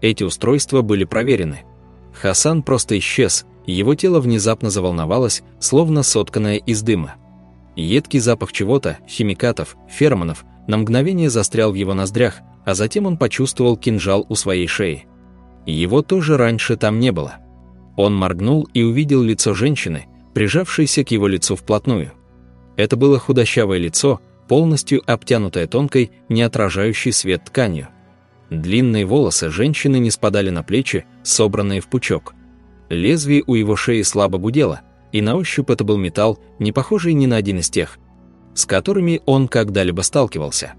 эти устройства были проверены. Хасан просто исчез, его тело внезапно заволновалось, словно сотканное из дыма. Едкий запах чего-то, химикатов, феромонов, на мгновение застрял в его ноздрях, а затем он почувствовал кинжал у своей шеи. Его тоже раньше там не было. Он моргнул и увидел лицо женщины, прижавшейся к его лицу вплотную. Это было худощавое лицо, полностью обтянутое тонкой, не отражающей свет тканью. Длинные волосы женщины не спадали на плечи, собранные в пучок. Лезвие у его шеи слабо гудело, и на ощупь это был металл, не похожий ни на один из тех, с которыми он когда-либо сталкивался.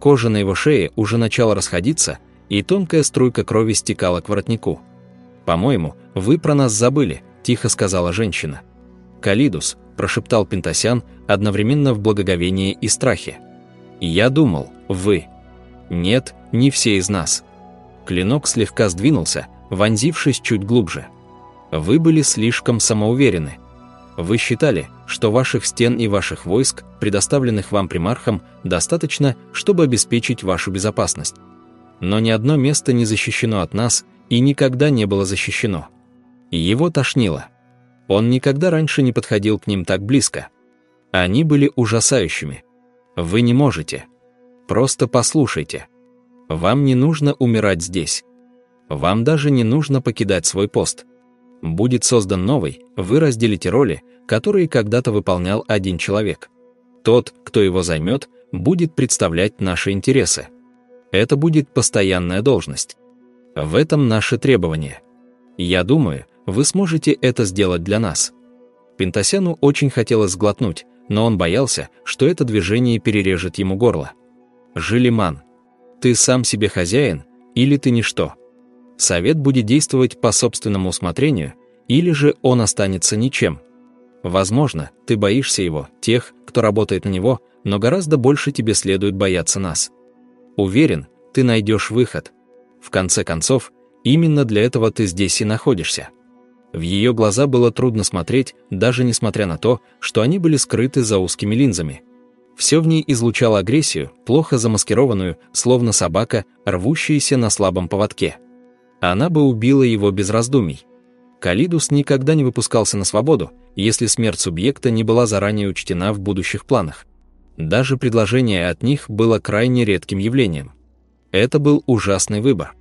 Кожа на его шее уже начала расходиться, и тонкая струйка крови стекала к воротнику. «По-моему, вы про нас забыли», – тихо сказала женщина. «Калидус», – прошептал Пентасян, одновременно в благоговении и страхе. «Я думал, вы». «Нет, не все из нас». Клинок слегка сдвинулся, вонзившись чуть глубже. «Вы были слишком самоуверены. Вы считали, что ваших стен и ваших войск, предоставленных вам примархом, достаточно, чтобы обеспечить вашу безопасность. Но ни одно место не защищено от нас и никогда не было защищено. Его тошнило. Он никогда раньше не подходил к ним так близко. Они были ужасающими. Вы не можете. Просто послушайте. Вам не нужно умирать здесь. Вам даже не нужно покидать свой пост. Будет создан новый, вы разделите роли, которые когда-то выполнял один человек. Тот, кто его займет, будет представлять наши интересы. Это будет постоянная должность. В этом наши требования. Я думаю, вы сможете это сделать для нас». Пентасяну очень хотелось сглотнуть, но он боялся, что это движение перережет ему горло. «Жилиман, ты сам себе хозяин или ты ничто? Совет будет действовать по собственному усмотрению, или же он останется ничем. Возможно, ты боишься его, тех, кто работает на него, но гораздо больше тебе следует бояться нас. Уверен, ты найдешь выход. В конце концов, именно для этого ты здесь и находишься». В ее глаза было трудно смотреть, даже несмотря на то, что они были скрыты за узкими линзами. Все в ней излучало агрессию, плохо замаскированную, словно собака, рвущаяся на слабом поводке. Она бы убила его без раздумий. Калидус никогда не выпускался на свободу, если смерть субъекта не была заранее учтена в будущих планах. Даже предложение от них было крайне редким явлением. Это был ужасный выбор.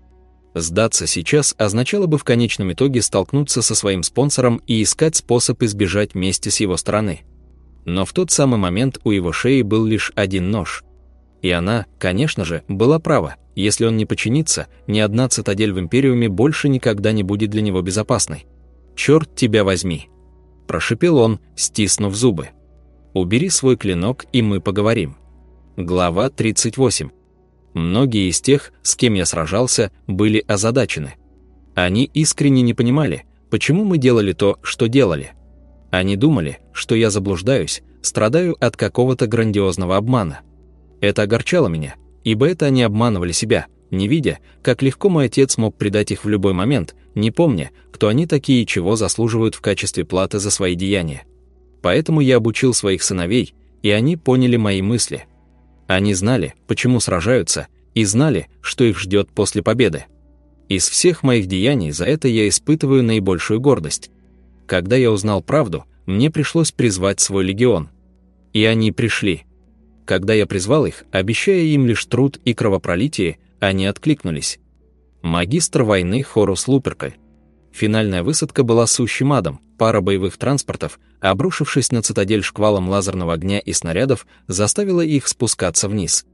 Сдаться сейчас означало бы в конечном итоге столкнуться со своим спонсором и искать способ избежать мести с его стороны. Но в тот самый момент у его шеи был лишь один нож. И она, конечно же, была права. Если он не подчинится, ни одна цитадель в Империуме больше никогда не будет для него безопасной. «Черт тебя возьми!» – прошипел он, стиснув зубы. «Убери свой клинок, и мы поговорим». Глава 38. Многие из тех, с кем я сражался, были озадачены. Они искренне не понимали, почему мы делали то, что делали. Они думали, что я заблуждаюсь, страдаю от какого-то грандиозного обмана. Это огорчало меня, ибо это они обманывали себя, не видя, как легко мой отец мог предать их в любой момент, не помня, кто они такие и чего заслуживают в качестве платы за свои деяния. Поэтому я обучил своих сыновей, и они поняли мои мысли – они знали, почему сражаются, и знали, что их ждет после победы. Из всех моих деяний за это я испытываю наибольшую гордость. Когда я узнал правду, мне пришлось призвать свой легион. И они пришли. Когда я призвал их, обещая им лишь труд и кровопролитие, они откликнулись. Магистр войны Хорус Луперкаль. Финальная высадка была сущим адом, пара боевых транспортов, обрушившись на цитадель шквалом лазерного огня и снарядов, заставила их спускаться вниз.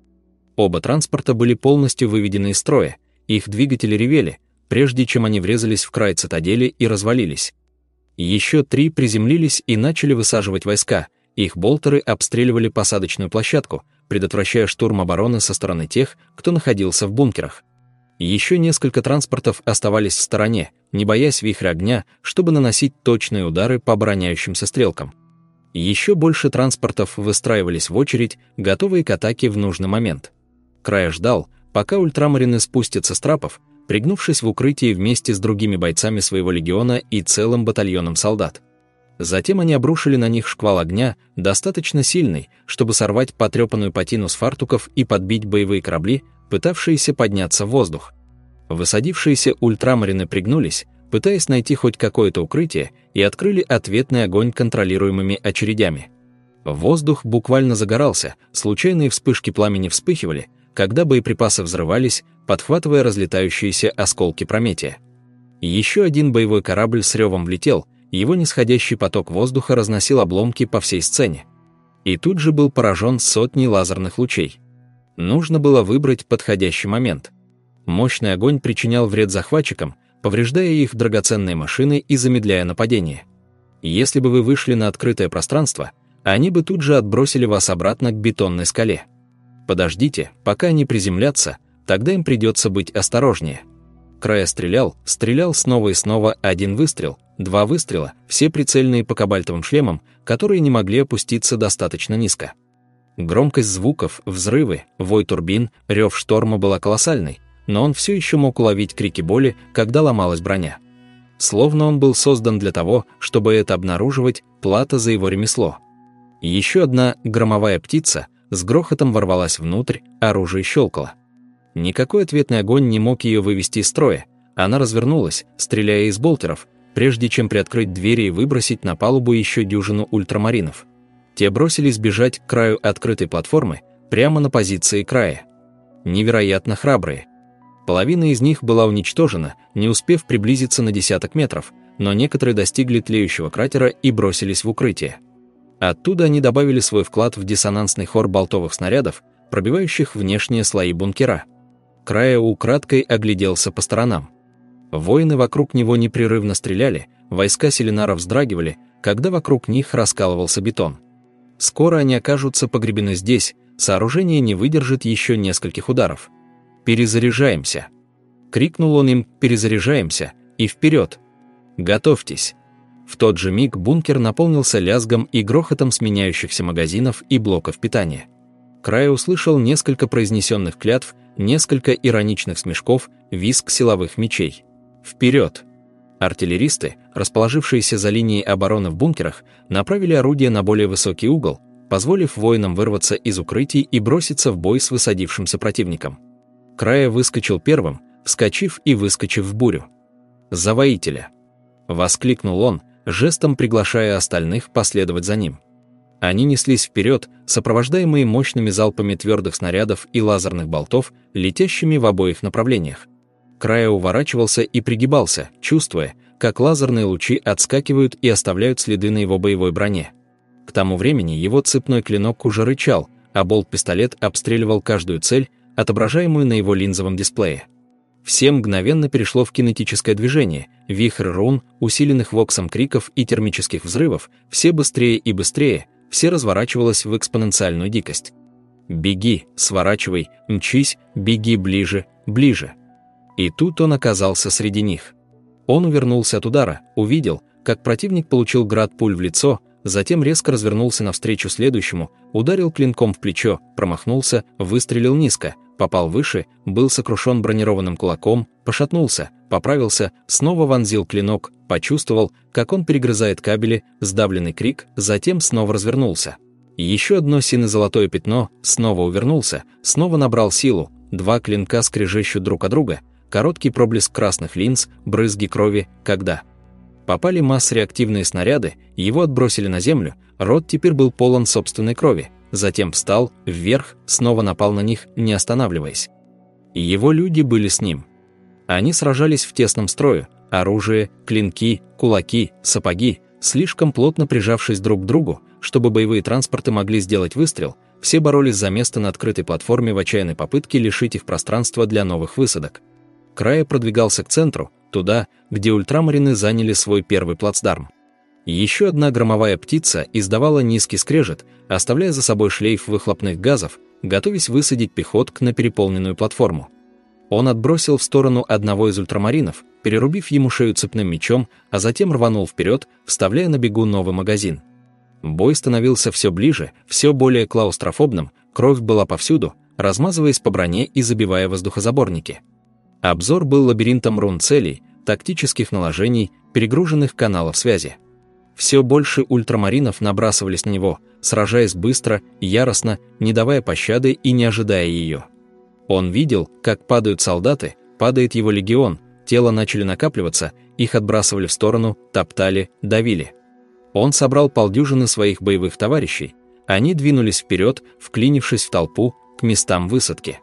Оба транспорта были полностью выведены из строя, их двигатели ревели, прежде чем они врезались в край цитадели и развалились. Еще три приземлились и начали высаживать войска, их болтеры обстреливали посадочную площадку, предотвращая штурм обороны со стороны тех, кто находился в бункерах. Еще несколько транспортов оставались в стороне, не боясь вихря огня, чтобы наносить точные удары по обороняющимся стрелкам. Еще больше транспортов выстраивались в очередь, готовые к атаке в нужный момент. Края ждал, пока ультрамарины спустятся с трапов, пригнувшись в укрытии вместе с другими бойцами своего легиона и целым батальоном солдат. Затем они обрушили на них шквал огня, достаточно сильный, чтобы сорвать потрепанную патину с фартуков и подбить боевые корабли, пытавшиеся подняться в воздух. Высадившиеся ультрамарины пригнулись, пытаясь найти хоть какое-то укрытие, и открыли ответный огонь контролируемыми очередями. Воздух буквально загорался, случайные вспышки пламени вспыхивали, когда боеприпасы взрывались, подхватывая разлетающиеся осколки Прометия. Еще один боевой корабль с ревом влетел, его нисходящий поток воздуха разносил обломки по всей сцене. И тут же был поражен сотней лазерных лучей. Нужно было выбрать подходящий момент. Мощный огонь причинял вред захватчикам, повреждая их драгоценные машины и замедляя нападение. Если бы вы вышли на открытое пространство, они бы тут же отбросили вас обратно к бетонной скале. Подождите, пока они приземлятся, тогда им придется быть осторожнее. Края стрелял, стрелял снова и снова один выстрел, два выстрела, все прицельные по кабальтовым шлемам, которые не могли опуститься достаточно низко. Громкость звуков, взрывы, вой турбин, рев шторма была колоссальной, но он все еще мог уловить крики боли, когда ломалась броня. Словно он был создан для того, чтобы это обнаруживать, плата за его ремесло. Еще одна громовая птица с грохотом ворвалась внутрь, оружие щелкало. Никакой ответный огонь не мог ее вывести из строя. Она развернулась, стреляя из болтеров, прежде чем приоткрыть двери и выбросить на палубу еще дюжину ультрамаринов. Те бросились бежать к краю открытой платформы, прямо на позиции края. Невероятно храбрые. Половина из них была уничтожена, не успев приблизиться на десяток метров, но некоторые достигли тлеющего кратера и бросились в укрытие. Оттуда они добавили свой вклад в диссонансный хор болтовых снарядов, пробивающих внешние слои бункера. Края украдкой огляделся по сторонам. Воины вокруг него непрерывно стреляли, войска Селинара вздрагивали, когда вокруг них раскалывался бетон. Скоро они окажутся погребены здесь, сооружение не выдержит еще нескольких ударов. «Перезаряжаемся!» Крикнул он им «Перезаряжаемся!» и «Вперед!» «Готовьтесь!» В тот же миг бункер наполнился лязгом и грохотом сменяющихся магазинов и блоков питания. Край услышал несколько произнесенных клятв, несколько ироничных смешков, визг силовых мечей. «Вперед!» Артиллеристы, расположившиеся за линией обороны в бункерах, направили орудие на более высокий угол, позволив воинам вырваться из укрытий и броситься в бой с высадившимся противником. Края выскочил первым, вскочив и выскочив в бурю. «За воителя!» — воскликнул он, жестом приглашая остальных последовать за ним. Они неслись вперед, сопровождаемые мощными залпами твердых снарядов и лазерных болтов, летящими в обоих направлениях. Края уворачивался и пригибался, чувствуя, как лазерные лучи отскакивают и оставляют следы на его боевой броне. К тому времени его цепной клинок уже рычал, а болт-пистолет обстреливал каждую цель, отображаемую на его линзовом дисплее. Все мгновенно перешло в кинетическое движение, вихрь рун, усиленных воксом криков и термических взрывов, все быстрее и быстрее, все разворачивалось в экспоненциальную дикость. «Беги, сворачивай, мчись, беги ближе, ближе». И тут он оказался среди них. Он увернулся от удара, увидел, как противник получил град пуль в лицо, затем резко развернулся навстречу следующему, ударил клинком в плечо, промахнулся, выстрелил низко, попал выше, был сокрушен бронированным кулаком, пошатнулся, поправился, снова вонзил клинок, почувствовал, как он перегрызает кабели, сдавленный крик, затем снова развернулся. Еще одно сино-золотое пятно, снова увернулся, снова набрал силу, два клинка скрежещут друг от друга, короткий проблеск красных линз, брызги крови, когда попали масс-реактивные снаряды, его отбросили на землю, рот теперь был полон собственной крови, затем встал, вверх, снова напал на них, не останавливаясь. Его люди были с ним. Они сражались в тесном строю, оружие, клинки, кулаки, сапоги, слишком плотно прижавшись друг к другу, чтобы боевые транспорты могли сделать выстрел, все боролись за место на открытой платформе в отчаянной попытке лишить их пространства для новых высадок. Края продвигался к центру, туда, где ультрамарины заняли свой первый плацдарм. Еще одна громовая птица издавала низкий скрежет, оставляя за собой шлейф выхлопных газов, готовясь высадить пехотк на переполненную платформу. Он отбросил в сторону одного из ультрамаринов, перерубив ему шею цепным мечом, а затем рванул вперед, вставляя на бегу новый магазин. Бой становился все ближе, все более клаустрофобным, кровь была повсюду, размазываясь по броне и забивая воздухозаборники. Обзор был лабиринтом рун целей, тактических наложений, перегруженных каналов связи. Все больше ультрамаринов набрасывались на него, сражаясь быстро, яростно, не давая пощады и не ожидая ее. Он видел, как падают солдаты, падает его легион, тела начали накапливаться, их отбрасывали в сторону, топтали, давили. Он собрал полдюжины своих боевых товарищей. Они двинулись вперед, вклинившись в толпу, к местам высадки.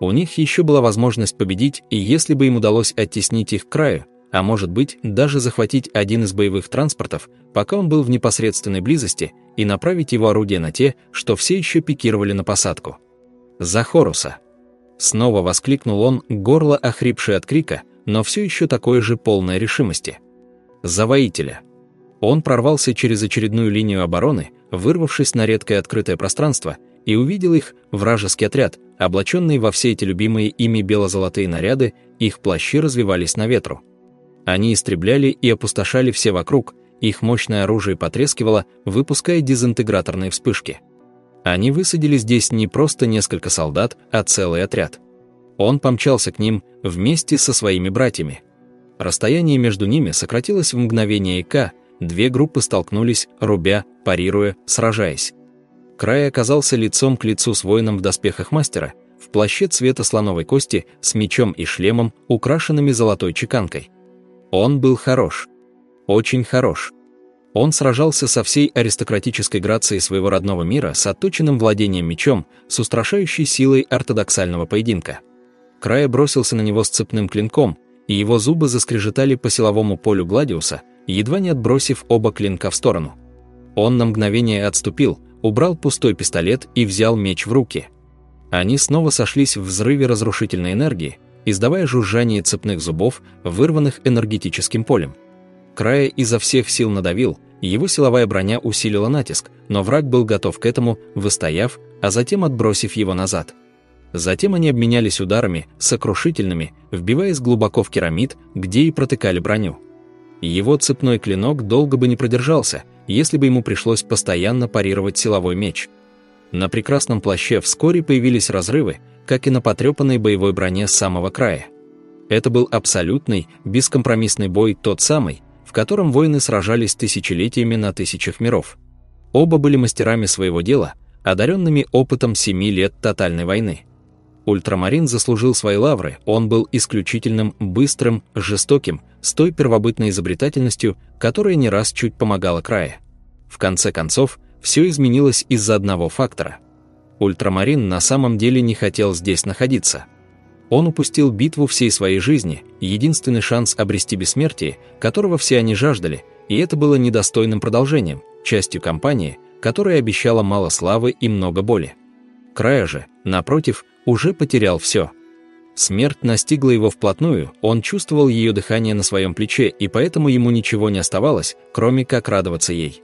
У них еще была возможность победить, и если бы им удалось оттеснить их к краю, а может быть, даже захватить один из боевых транспортов, пока он был в непосредственной близости, и направить его орудие на те, что все еще пикировали на посадку. «За Хоруса!» Снова воскликнул он, горло охрипшее от крика, но все еще такое же полное решимости. «За воителя!» Он прорвался через очередную линию обороны, вырвавшись на редкое открытое пространство, и увидел их, вражеский отряд, облаченный во все эти любимые ими бело-золотые наряды, их плащи развивались на ветру. Они истребляли и опустошали все вокруг, их мощное оружие потрескивало, выпуская дезинтеграторные вспышки. Они высадили здесь не просто несколько солдат, а целый отряд. Он помчался к ним вместе со своими братьями. Расстояние между ними сократилось в мгновение ика, две группы столкнулись, рубя, парируя, сражаясь. Край оказался лицом к лицу с воином в доспехах мастера, в плаще цвета слоновой кости, с мечом и шлемом, украшенными золотой чеканкой. Он был хорош. Очень хорош. Он сражался со всей аристократической грацией своего родного мира, с отточенным владением мечом, с устрашающей силой ортодоксального поединка. Края бросился на него с цепным клинком, и его зубы заскрежетали по силовому полю Гладиуса, едва не отбросив оба клинка в сторону. Он на мгновение отступил, убрал пустой пистолет и взял меч в руки. Они снова сошлись в взрыве разрушительной энергии, издавая жужжание цепных зубов, вырванных энергетическим полем. Края изо всех сил надавил, его силовая броня усилила натиск, но враг был готов к этому, выстояв, а затем отбросив его назад. Затем они обменялись ударами, сокрушительными, вбиваясь глубоко в керамид, где и протыкали броню. Его цепной клинок долго бы не продержался, если бы ему пришлось постоянно парировать силовой меч. На прекрасном плаще вскоре появились разрывы, как и на потрепанной боевой броне с самого края. Это был абсолютный, бескомпромиссный бой, тот самый, в котором воины сражались тысячелетиями на тысячах миров. Оба были мастерами своего дела, одаренными опытом семи лет тотальной войны. Ультрамарин заслужил свои лавры, он был исключительным, быстрым, жестоким, с той первобытной изобретательностью, которая не раз чуть помогала крае. В конце концов, все изменилось из-за одного фактора – Ультрамарин на самом деле не хотел здесь находиться. Он упустил битву всей своей жизни, единственный шанс обрести бессмертие, которого все они жаждали, и это было недостойным продолжением, частью кампании, которая обещала мало славы и много боли. Края же, напротив, уже потерял все. Смерть настигла его вплотную, он чувствовал ее дыхание на своем плече, и поэтому ему ничего не оставалось, кроме как радоваться ей.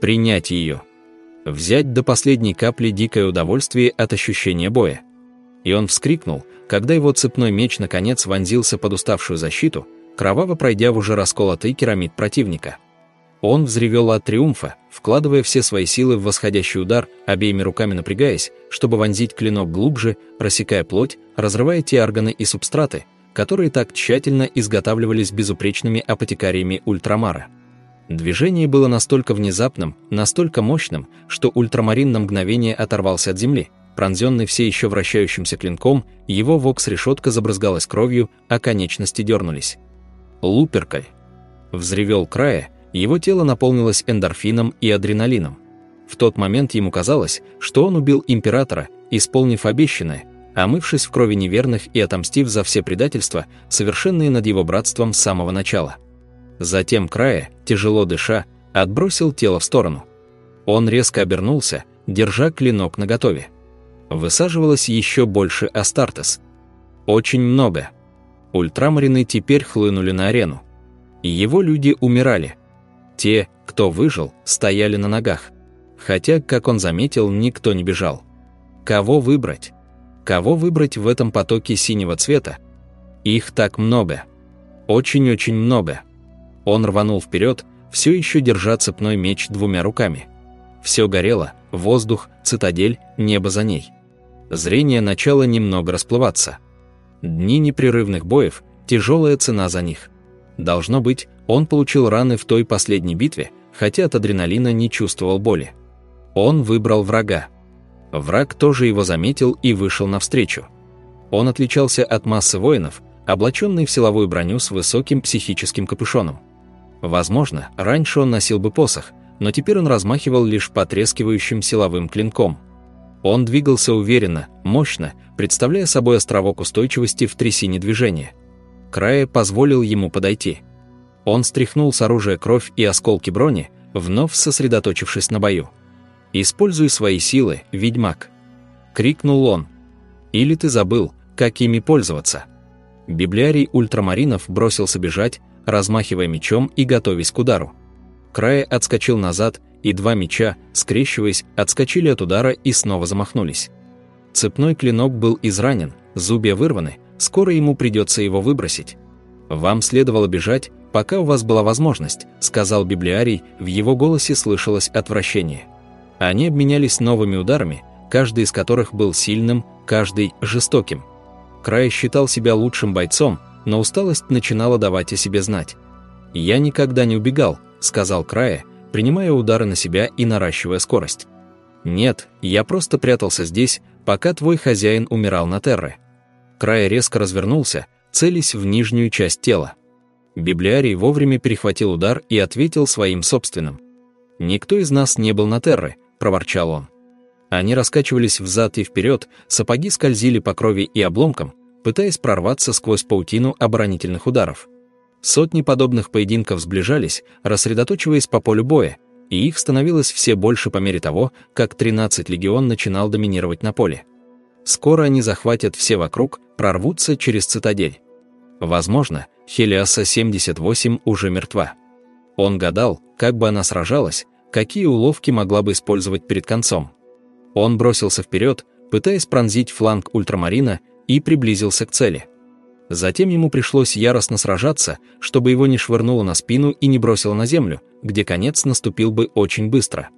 Принять ее взять до последней капли дикое удовольствие от ощущения боя. И он вскрикнул, когда его цепной меч наконец вонзился под уставшую защиту, кроваво пройдя в уже расколотый керамид противника. Он взревел от триумфа, вкладывая все свои силы в восходящий удар, обеими руками напрягаясь, чтобы вонзить клинок глубже, рассекая плоть, разрывая те органы и субстраты, которые так тщательно изготавливались безупречными апотекариями ультрамара. Движение было настолько внезапным, настолько мощным, что ультрамарин на мгновение оторвался от земли. Пронзенный все еще вращающимся клинком, его вокс-решетка забрызгалась кровью, а конечности дернулись. «Луперкаль!» Взревел края, его тело наполнилось эндорфином и адреналином. В тот момент ему казалось, что он убил императора, исполнив обещанное, омывшись в крови неверных и отомстив за все предательства, совершенные над его братством с самого начала. Затем края, тяжело дыша, отбросил тело в сторону. Он резко обернулся, держа клинок наготове. Высаживалось еще больше Астартес. Очень много. Ультрамарины теперь хлынули на арену. Его люди умирали. Те, кто выжил, стояли на ногах. Хотя, как он заметил, никто не бежал. Кого выбрать? Кого выбрать в этом потоке синего цвета? Их так много. Очень-очень много. Он рванул вперед, все еще держа цепной меч двумя руками. Все горело, воздух, цитадель, небо за ней. Зрение начало немного расплываться. Дни непрерывных боев, тяжелая цена за них. Должно быть, он получил раны в той последней битве, хотя от адреналина не чувствовал боли. Он выбрал врага. Враг тоже его заметил и вышел навстречу. Он отличался от массы воинов, облаченный в силовую броню с высоким психическим капюшоном. Возможно, раньше он носил бы посох, но теперь он размахивал лишь потрескивающим силовым клинком. Он двигался уверенно, мощно, представляя собой островок устойчивости в трясине движения. Края позволил ему подойти. Он стряхнул с оружия кровь и осколки брони, вновь сосредоточившись на бою. «Используй свои силы, ведьмак!» — крикнул он. «Или ты забыл, как ими пользоваться?» Библиарий ультрамаринов бросился бежать, размахивая мечом и готовясь к удару. Края отскочил назад, и два меча, скрещиваясь, отскочили от удара и снова замахнулись. Цепной клинок был изранен, зубья вырваны, скоро ему придется его выбросить. «Вам следовало бежать, пока у вас была возможность», — сказал библиарий, в его голосе слышалось отвращение. Они обменялись новыми ударами, каждый из которых был сильным, каждый — жестоким. Край считал себя лучшим бойцом, но усталость начинала давать о себе знать. «Я никогда не убегал», — сказал Края, принимая удары на себя и наращивая скорость. «Нет, я просто прятался здесь, пока твой хозяин умирал на Терре». Края резко развернулся, целясь в нижнюю часть тела. Библиарий вовремя перехватил удар и ответил своим собственным. «Никто из нас не был на Терре», — проворчал он. Они раскачивались взад и вперед, сапоги скользили по крови и обломкам, пытаясь прорваться сквозь паутину оборонительных ударов. Сотни подобных поединков сближались, рассредоточиваясь по полю боя, и их становилось все больше по мере того, как 13 легион начинал доминировать на поле. Скоро они захватят все вокруг, прорвутся через цитадель. Возможно, Хелиаса 78 уже мертва. Он гадал, как бы она сражалась, какие уловки могла бы использовать перед концом. Он бросился вперед, пытаясь пронзить фланг ультрамарина, и приблизился к цели. Затем ему пришлось яростно сражаться, чтобы его не швырнуло на спину и не бросило на землю, где конец наступил бы очень быстро.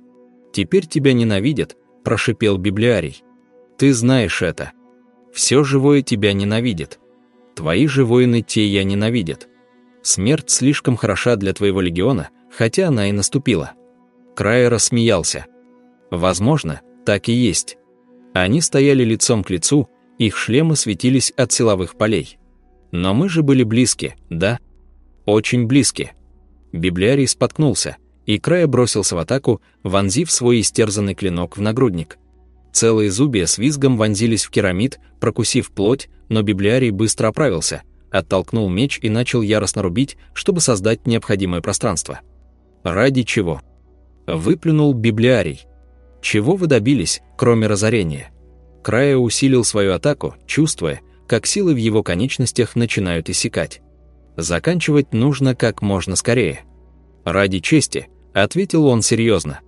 «Теперь тебя ненавидят», – прошипел библиарий. «Ты знаешь это. Все живое тебя ненавидит. Твои же воины я ненавидят. Смерть слишком хороша для твоего легиона, хотя она и наступила». Края рассмеялся. «Возможно, так и есть. Они стояли лицом к лицу, их шлемы светились от силовых полей. Но мы же были близки, да? Очень близки. Библиарий споткнулся, и Края бросился в атаку, вонзив свой истерзанный клинок в нагрудник. Целые зубья с визгом вонзились в керамид, прокусив плоть, но библиарий быстро оправился, оттолкнул меч и начал яростно рубить, чтобы создать необходимое пространство. Ради чего? Выплюнул библиарий. Чего вы добились, кроме разорения? Края усилил свою атаку, чувствуя, как силы в его конечностях начинают иссякать. Заканчивать нужно как можно скорее. «Ради чести», — ответил он серьезно.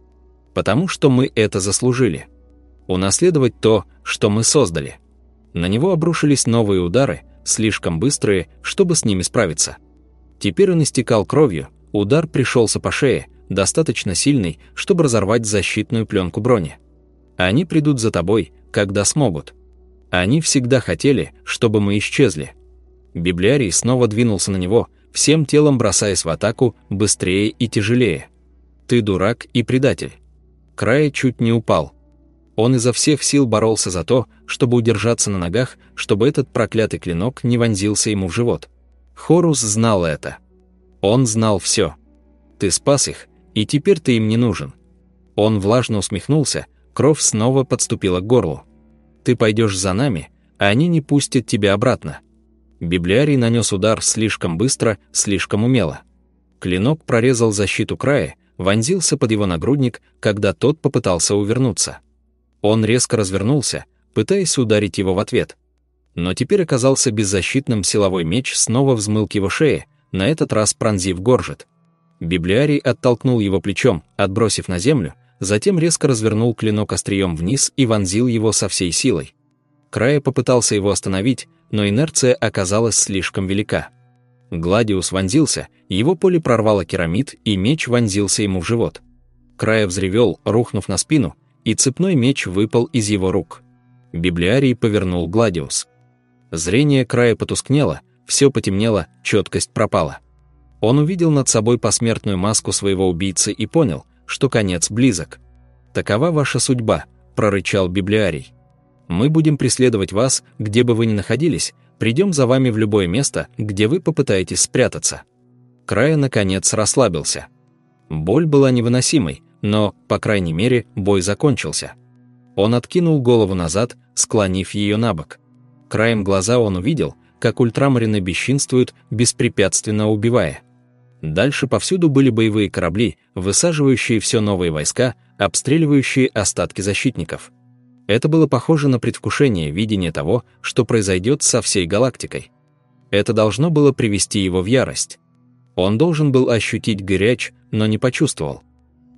«Потому что мы это заслужили. Унаследовать то, что мы создали». На него обрушились новые удары, слишком быстрые, чтобы с ними справиться. Теперь он истекал кровью, удар пришелся по шее, достаточно сильный, чтобы разорвать защитную пленку брони. Они придут за тобой, когда смогут. Они всегда хотели, чтобы мы исчезли. Библиарий снова двинулся на него, всем телом бросаясь в атаку быстрее и тяжелее. «Ты дурак и предатель». Край чуть не упал. Он изо всех сил боролся за то, чтобы удержаться на ногах, чтобы этот проклятый клинок не вонзился ему в живот. Хорус знал это. Он знал все. Ты спас их, и теперь ты им не нужен. Он влажно усмехнулся, кровь снова подступила к горлу. Ты пойдешь за нами, а они не пустят тебя обратно. Библиарий нанес удар слишком быстро, слишком умело. Клинок прорезал защиту края, вонзился под его нагрудник, когда тот попытался увернуться. Он резко развернулся, пытаясь ударить его в ответ. Но теперь оказался беззащитным силовой меч снова взмыл к его шее, на этот раз пронзив горжет. Библиарий оттолкнул его плечом, отбросив на землю, затем резко развернул клинок острием вниз и вонзил его со всей силой. Края попытался его остановить, но инерция оказалась слишком велика. Гладиус вонзился, его поле прорвало керамид, и меч вонзился ему в живот. Края взревел, рухнув на спину, и цепной меч выпал из его рук. Библиарий повернул Гладиус. Зрение Края потускнело, все потемнело, четкость пропала. Он увидел над собой посмертную маску своего убийцы и понял, что конец близок. «Такова ваша судьба», – прорычал библиарий. «Мы будем преследовать вас, где бы вы ни находились, Придем за вами в любое место, где вы попытаетесь спрятаться». Края, наконец, расслабился. Боль была невыносимой, но, по крайней мере, бой закончился. Он откинул голову назад, склонив ее на бок. Краем глаза он увидел, как ультрамарины бесчинствуют, беспрепятственно убивая. Дальше повсюду были боевые корабли, высаживающие все новые войска, обстреливающие остатки защитников. Это было похоже на предвкушение видения того, что произойдет со всей галактикой. Это должно было привести его в ярость. Он должен был ощутить горяч, но не почувствовал.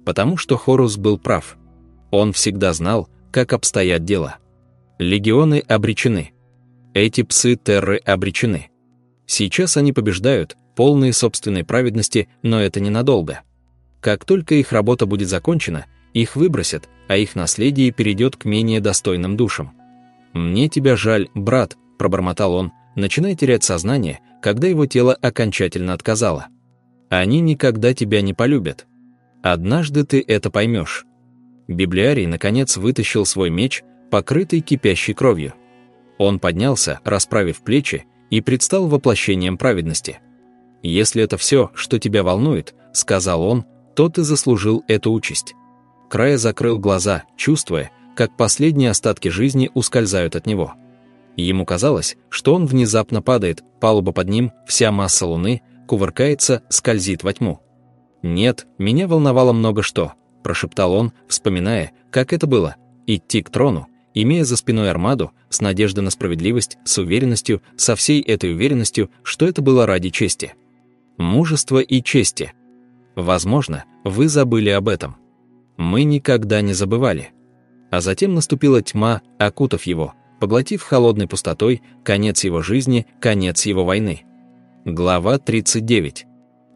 Потому что Хорус был прав. Он всегда знал, как обстоят дела. Легионы обречены. Эти псы Терры обречены. Сейчас они побеждают, полные собственной праведности, но это ненадолго. Как только их работа будет закончена, их выбросят, а их наследие перейдет к менее достойным душам. «Мне тебя жаль, брат», – пробормотал он, начиная терять сознание, когда его тело окончательно отказало. «Они никогда тебя не полюбят. Однажды ты это поймешь». Библиарий, наконец, вытащил свой меч, покрытый кипящей кровью. Он поднялся, расправив плечи, и предстал воплощением праведности. «Если это все, что тебя волнует», — сказал он, — «то ты заслужил эту участь». Края закрыл глаза, чувствуя, как последние остатки жизни ускользают от него. Ему казалось, что он внезапно падает, палуба под ним, вся масса Луны, кувыркается, скользит во тьму. «Нет, меня волновало много что», – прошептал он, вспоминая, как это было – идти к трону, имея за спиной армаду, с надеждой на справедливость, с уверенностью, со всей этой уверенностью, что это было ради чести. Мужества и чести. Возможно, вы забыли об этом. Мы никогда не забывали. А затем наступила тьма, окутав его, поглотив холодной пустотой конец его жизни, конец его войны. Глава 39.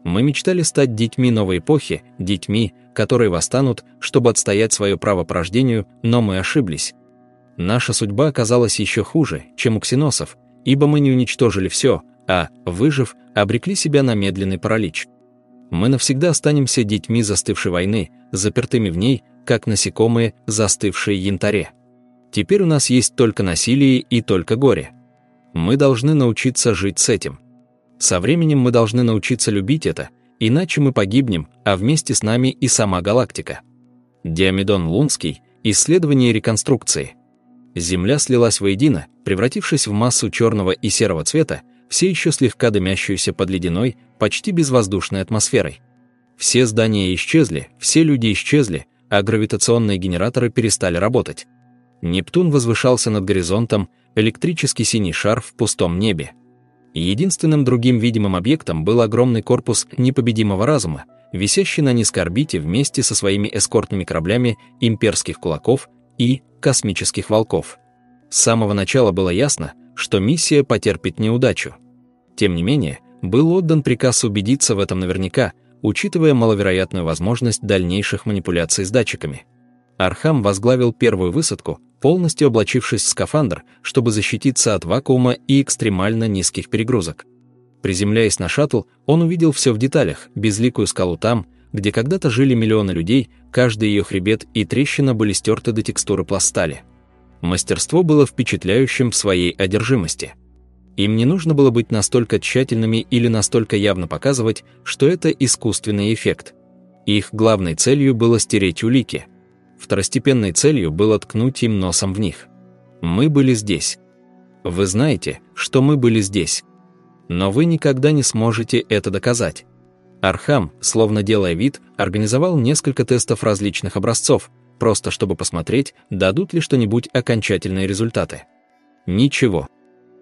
Мы мечтали стать детьми новой эпохи, детьми, которые восстанут, чтобы отстоять свое право по рождению, но мы ошиблись. Наша судьба оказалась еще хуже, чем у ксеносов, ибо мы не уничтожили все, а, выжив, обрекли себя на медленный паралич. Мы навсегда останемся детьми застывшей войны, запертыми в ней, как насекомые, застывшие янтаре. Теперь у нас есть только насилие и только горе. Мы должны научиться жить с этим. Со временем мы должны научиться любить это, иначе мы погибнем, а вместе с нами и сама галактика. Диамедон Лунский. Исследование реконструкции. Земля слилась воедино, превратившись в массу черного и серого цвета, все еще слегка дымящуюся под ледяной, почти безвоздушной атмосферой. Все здания исчезли, все люди исчезли, а гравитационные генераторы перестали работать. Нептун возвышался над горизонтом, электрический синий шар в пустом небе. Единственным другим видимым объектом был огромный корпус непобедимого разума, висящий на низкой орбите вместе со своими эскортными кораблями имперских кулаков и космических волков. С самого начала было ясно, что миссия потерпит неудачу. Тем не менее, был отдан приказ убедиться в этом наверняка, учитывая маловероятную возможность дальнейших манипуляций с датчиками. Архам возглавил первую высадку, полностью облачившись в скафандр, чтобы защититься от вакуума и экстремально низких перегрузок. Приземляясь на шаттл, он увидел все в деталях, безликую скалу там, где когда-то жили миллионы людей, каждый ее хребет и трещина были стерты до текстуры пластали. Мастерство было впечатляющим в своей одержимости. Им не нужно было быть настолько тщательными или настолько явно показывать, что это искусственный эффект. Их главной целью было стереть улики. Второстепенной целью было ткнуть им носом в них. Мы были здесь. Вы знаете, что мы были здесь. Но вы никогда не сможете это доказать. Архам, словно делая вид, организовал несколько тестов различных образцов, просто чтобы посмотреть, дадут ли что-нибудь окончательные результаты. Ничего.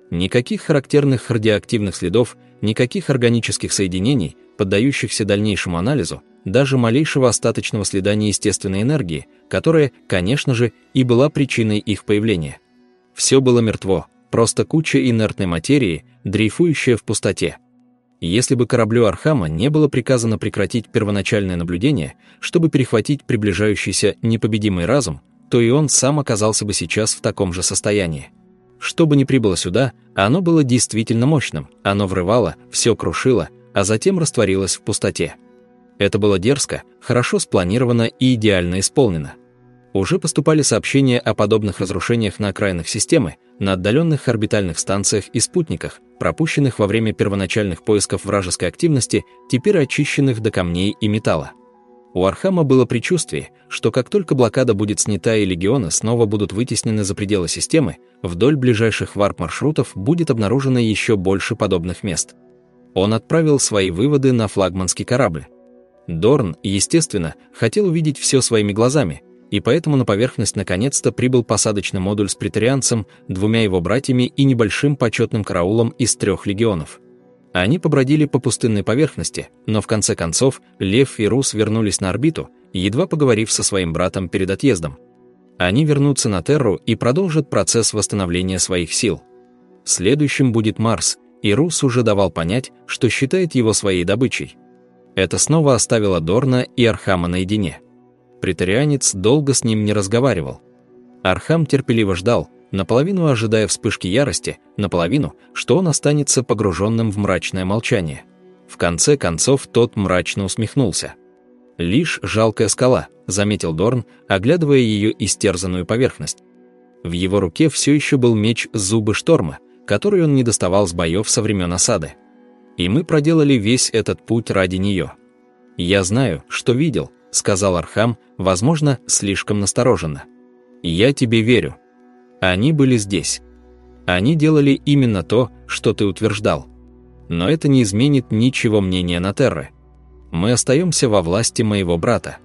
Никаких характерных радиоактивных следов, никаких органических соединений, поддающихся дальнейшему анализу, даже малейшего остаточного следа неестественной энергии, которая, конечно же, и была причиной их появления. Все было мертво, просто куча инертной материи, дрейфующая в пустоте. Если бы кораблю Архама не было приказано прекратить первоначальное наблюдение, чтобы перехватить приближающийся непобедимый разум, то и он сам оказался бы сейчас в таком же состоянии. Что бы ни прибыло сюда, оно было действительно мощным, оно врывало, все крушило, а затем растворилось в пустоте. Это было дерзко, хорошо спланировано и идеально исполнено. Уже поступали сообщения о подобных разрушениях на окраинах системы, на отдаленных орбитальных станциях и спутниках, пропущенных во время первоначальных поисков вражеской активности, теперь очищенных до камней и металла. У Архама было предчувствие, что как только блокада будет снята и легионы снова будут вытеснены за пределы системы, вдоль ближайших варп-маршрутов будет обнаружено еще больше подобных мест. Он отправил свои выводы на флагманский корабль. Дорн, естественно, хотел увидеть все своими глазами, и поэтому на поверхность наконец-то прибыл посадочный модуль с претарианцем, двумя его братьями и небольшим почетным караулом из трех легионов. Они побродили по пустынной поверхности, но в конце концов Лев и Рус вернулись на орбиту, едва поговорив со своим братом перед отъездом. Они вернутся на Терру и продолжат процесс восстановления своих сил. Следующим будет Марс, и Рус уже давал понять, что считает его своей добычей. Это снова оставило Дорна и Архама наедине. Притарианец долго с ним не разговаривал. Архам терпеливо ждал, наполовину ожидая вспышки ярости, наполовину, что он останется погруженным в мрачное молчание. В конце концов тот мрачно усмехнулся. «Лишь жалкая скала», — заметил Дорн, оглядывая ее истерзанную поверхность. В его руке все еще был меч зубы шторма, который он не доставал с боев со времен осады. И мы проделали весь этот путь ради нее. Я знаю, что видел, — сказал Архам, возможно, слишком настороженно. «Я тебе верю. Они были здесь. Они делали именно то, что ты утверждал. Но это не изменит ничьего мнения на Терре. Мы остаемся во власти моего брата.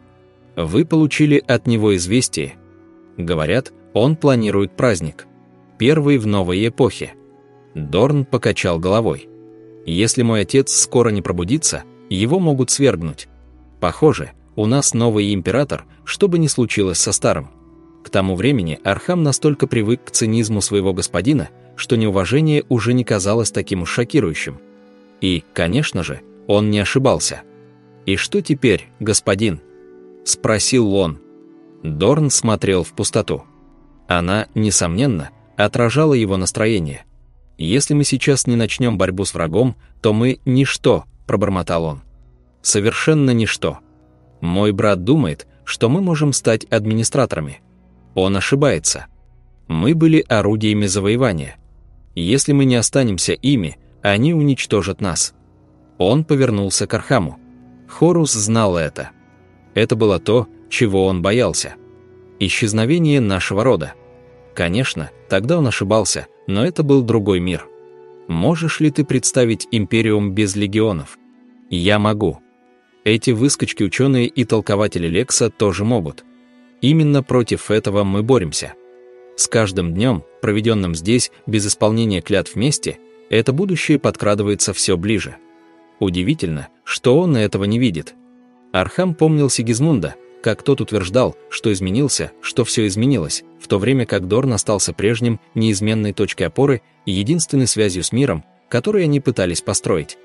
Вы получили от него известие. Говорят, он планирует праздник. Первый в новой эпохе». Дорн покачал головой. «Если мой отец скоро не пробудится, его могут свергнуть. Похоже, у нас новый император, что бы ни случилось со старым. К тому времени Архам настолько привык к цинизму своего господина, что неуважение уже не казалось таким уж шокирующим. И, конечно же, он не ошибался. «И что теперь, господин?» – спросил он. Дорн смотрел в пустоту. Она, несомненно, отражала его настроение. «Если мы сейчас не начнем борьбу с врагом, то мы – ничто», – пробормотал он. «Совершенно ничто». Мой брат думает, что мы можем стать администраторами. Он ошибается. Мы были орудиями завоевания. Если мы не останемся ими, они уничтожат нас. Он повернулся к Архаму. Хорус знал это. Это было то, чего он боялся. Исчезновение нашего рода. Конечно, тогда он ошибался, но это был другой мир. Можешь ли ты представить империум без легионов? Я могу. Эти выскочки ученые и толкователи Лекса тоже могут. Именно против этого мы боремся. С каждым днем, проведенным здесь, без исполнения клятв вместе, это будущее подкрадывается все ближе. Удивительно, что он этого не видит. Архам помнил Сигизмунда, как тот утверждал, что изменился, что все изменилось, в то время как Дорн остался прежним, неизменной точкой опоры и единственной связью с миром, который они пытались построить.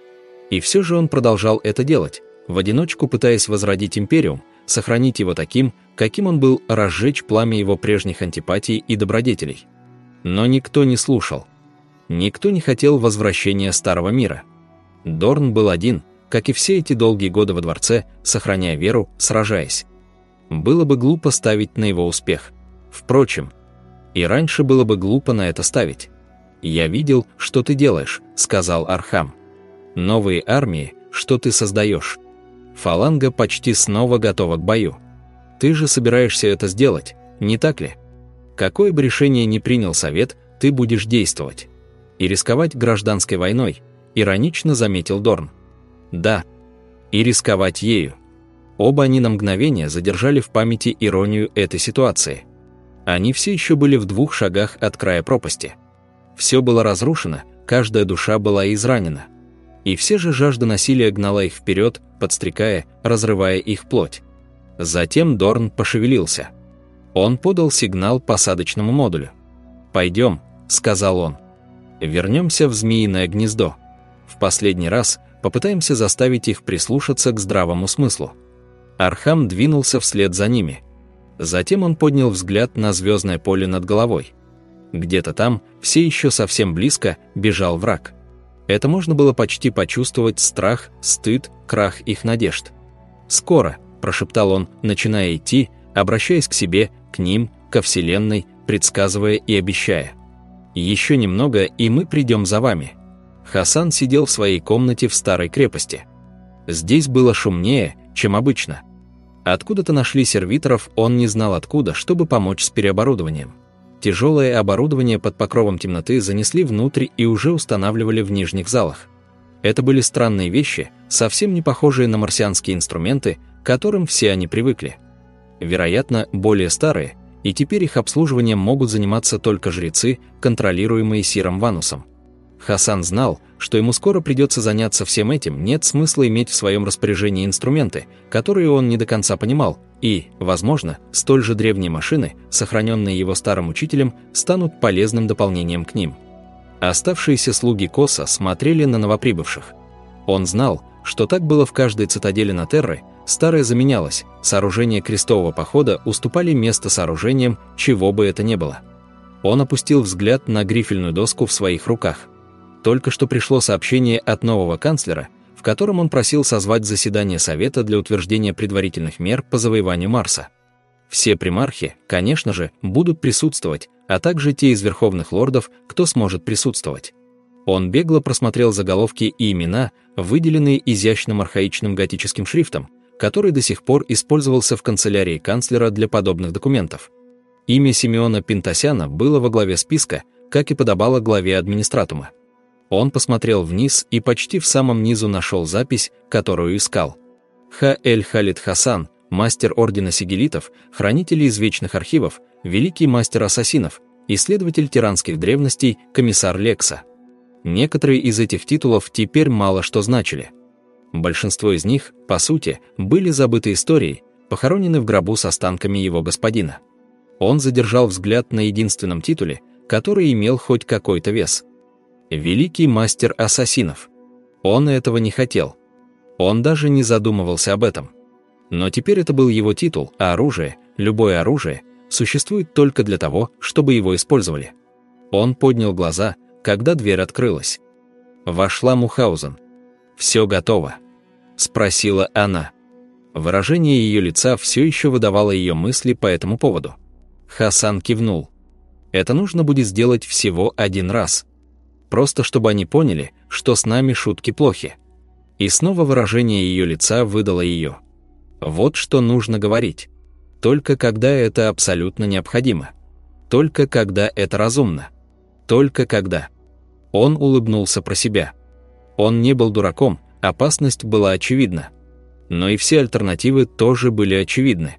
И все же он продолжал это делать, в одиночку пытаясь возродить империум, сохранить его таким, каким он был, разжечь пламя его прежних антипатий и добродетелей. Но никто не слушал. Никто не хотел возвращения старого мира. Дорн был один, как и все эти долгие годы во дворце, сохраняя веру, сражаясь. Было бы глупо ставить на его успех. Впрочем, и раньше было бы глупо на это ставить. «Я видел, что ты делаешь», — сказал Архам. «Новые армии, что ты создаешь» фаланга почти снова готова к бою. Ты же собираешься это сделать, не так ли? Какое бы решение ни принял Совет, ты будешь действовать. И рисковать гражданской войной, иронично заметил Дорн. Да, и рисковать ею. Оба они на мгновение задержали в памяти иронию этой ситуации. Они все еще были в двух шагах от края пропасти. Все было разрушено, каждая душа была изранена – и все же жажда насилия гнала их вперед, подстрекая, разрывая их плоть. Затем Дорн пошевелился. Он подал сигнал посадочному модулю. «Пойдем», — сказал он. «Вернемся в змеиное гнездо. В последний раз попытаемся заставить их прислушаться к здравому смыслу». Архам двинулся вслед за ними. Затем он поднял взгляд на звездное поле над головой. Где-то там, все еще совсем близко, бежал враг. Это можно было почти почувствовать страх, стыд, крах их надежд. «Скоро», – прошептал он, начиная идти, обращаясь к себе, к ним, ко Вселенной, предсказывая и обещая. «Еще немного, и мы придем за вами». Хасан сидел в своей комнате в старой крепости. Здесь было шумнее, чем обычно. Откуда-то нашли сервиторов, он не знал откуда, чтобы помочь с переоборудованием. Тяжелое оборудование под покровом темноты занесли внутрь и уже устанавливали в нижних залах. Это были странные вещи, совсем не похожие на марсианские инструменты, к которым все они привыкли. Вероятно, более старые, и теперь их обслуживанием могут заниматься только жрецы, контролируемые Сиром Ванусом. Хасан знал, что ему скоро придется заняться всем этим, нет смысла иметь в своем распоряжении инструменты, которые он не до конца понимал, и, возможно, столь же древние машины, сохраненные его старым учителем, станут полезным дополнением к ним. Оставшиеся слуги Коса смотрели на новоприбывших. Он знал, что так было в каждой цитадели на Терры, старое заменялось, сооружения крестового похода уступали место сооружениям, чего бы это ни было. Он опустил взгляд на грифельную доску в своих руках – только что пришло сообщение от нового канцлера, в котором он просил созвать заседание Совета для утверждения предварительных мер по завоеванию Марса. Все примархи, конечно же, будут присутствовать, а также те из верховных лордов, кто сможет присутствовать. Он бегло просмотрел заголовки и имена, выделенные изящным архаичным готическим шрифтом, который до сих пор использовался в канцелярии канцлера для подобных документов. Имя Симеона Пинтасяна было во главе списка, как и подобало главе администратума. Он посмотрел вниз и почти в самом низу нашел запись, которую искал. Ха-эль Халид Хасан, мастер Ордена Сигелитов, хранитель извечных архивов, великий мастер ассасинов, исследователь тиранских древностей, комиссар Лекса. Некоторые из этих титулов теперь мало что значили. Большинство из них, по сути, были забыты историей, похоронены в гробу с останками его господина. Он задержал взгляд на единственном титуле, который имел хоть какой-то вес – великий мастер ассасинов. Он этого не хотел. Он даже не задумывался об этом. Но теперь это был его титул, а оружие, любое оружие, существует только для того, чтобы его использовали. Он поднял глаза, когда дверь открылась. Вошла Мухаузен. «Все готово?» – спросила она. Выражение ее лица все еще выдавало ее мысли по этому поводу. Хасан кивнул. «Это нужно будет сделать всего один раз», просто чтобы они поняли, что с нами шутки плохи. И снова выражение ее лица выдало ее. Вот что нужно говорить. Только когда это абсолютно необходимо. Только когда это разумно. Только когда. Он улыбнулся про себя. Он не был дураком, опасность была очевидна. Но и все альтернативы тоже были очевидны.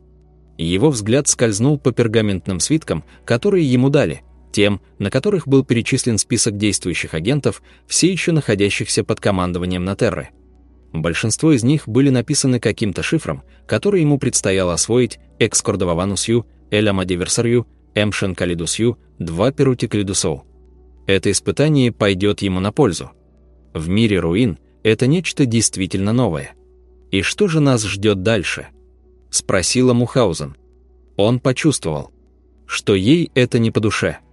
Его взгляд скользнул по пергаментным свиткам, которые ему дали, тем, на которых был перечислен список действующих агентов, все еще находящихся под командованием Натерры. Большинство из них были написаны каким-то шифром, который ему предстояло освоить Экскордоваванусью, Элямадиверсарью, Эмшен Калидусью, два Перутиклидусоу. Это испытание пойдет ему на пользу. В мире руин это нечто действительно новое. «И что же нас ждет дальше?» – спросила Мухаузен. Он почувствовал, что ей это не по душе –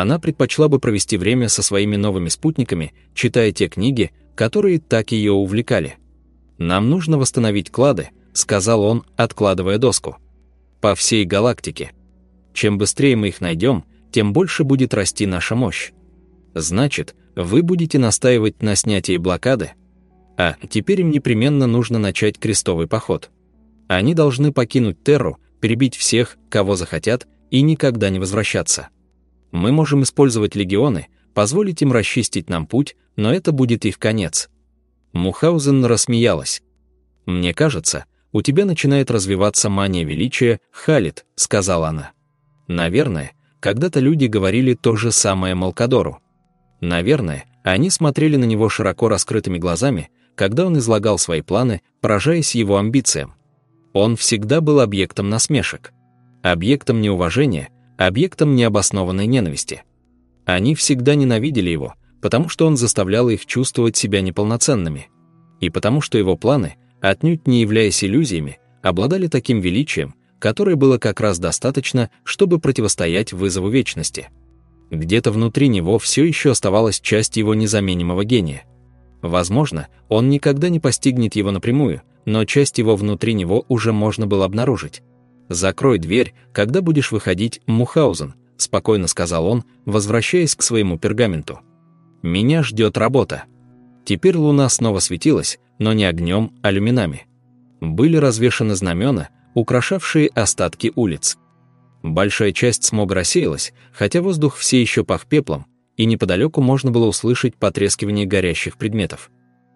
она предпочла бы провести время со своими новыми спутниками, читая те книги, которые так ее увлекали. «Нам нужно восстановить клады», — сказал он, откладывая доску. «По всей галактике. Чем быстрее мы их найдем, тем больше будет расти наша мощь. Значит, вы будете настаивать на снятии блокады? А теперь им непременно нужно начать крестовый поход. Они должны покинуть Терру, перебить всех, кого захотят, и никогда не возвращаться. Мы можем использовать легионы, позволить им расчистить нам путь, но это будет их конец». Мухаузен рассмеялась. «Мне кажется, у тебя начинает развиваться мания величия, Халит», — сказала она. «Наверное, когда-то люди говорили то же самое Малкадору. Наверное, они смотрели на него широко раскрытыми глазами, когда он излагал свои планы, поражаясь его амбициям. Он всегда был объектом насмешек, объектом неуважения, объектом необоснованной ненависти. Они всегда ненавидели его, потому что он заставлял их чувствовать себя неполноценными, и потому что его планы, отнюдь не являясь иллюзиями, обладали таким величием, которое было как раз достаточно, чтобы противостоять вызову вечности. Где-то внутри него все еще оставалась часть его незаменимого гения. Возможно, он никогда не постигнет его напрямую, но часть его внутри него уже можно было обнаружить. «Закрой дверь, когда будешь выходить, Мухаузен», — спокойно сказал он, возвращаясь к своему пергаменту. «Меня ждет работа». Теперь луна снова светилась, но не огнем, а люминами. Были развешаны знамена, украшавшие остатки улиц. Большая часть смога рассеялась, хотя воздух все еще пах пеплом, и неподалеку можно было услышать потрескивание горящих предметов.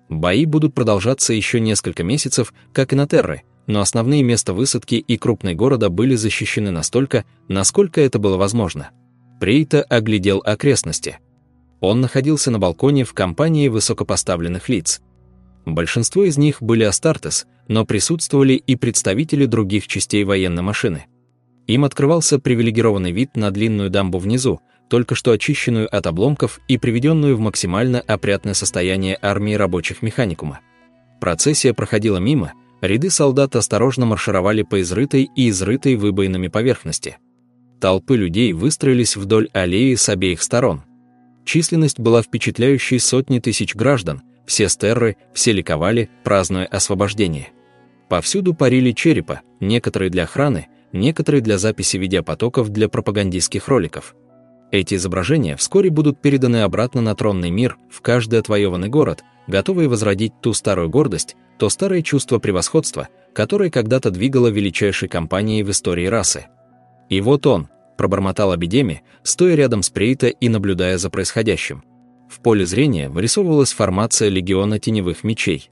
Бои будут продолжаться еще несколько месяцев, как и на Терре, но основные места высадки и крупные города были защищены настолько, насколько это было возможно. Прейта оглядел окрестности. Он находился на балконе в компании высокопоставленных лиц. Большинство из них были Астартес, но присутствовали и представители других частей военной машины. Им открывался привилегированный вид на длинную дамбу внизу, только что очищенную от обломков и приведенную в максимально опрятное состояние армии рабочих механикума. Процессия проходила мимо, ряды солдат осторожно маршировали по изрытой и изрытой выбоинами поверхности. Толпы людей выстроились вдоль аллеи с обеих сторон. Численность была впечатляющей сотни тысяч граждан, все стерры, все ликовали, празднуя освобождение. Повсюду парили черепа, некоторые для охраны, некоторые для записи видеопотоков для пропагандистских роликов. Эти изображения вскоре будут переданы обратно на тронный мир, в каждый отвоеванный город, готовые возродить ту старую гордость, то старое чувство превосходства, которое когда-то двигало величайшей компанией в истории расы. И вот он, пробормотал Абидеми, стоя рядом с Прейта и наблюдая за происходящим. В поле зрения вырисовывалась формация легиона теневых мечей.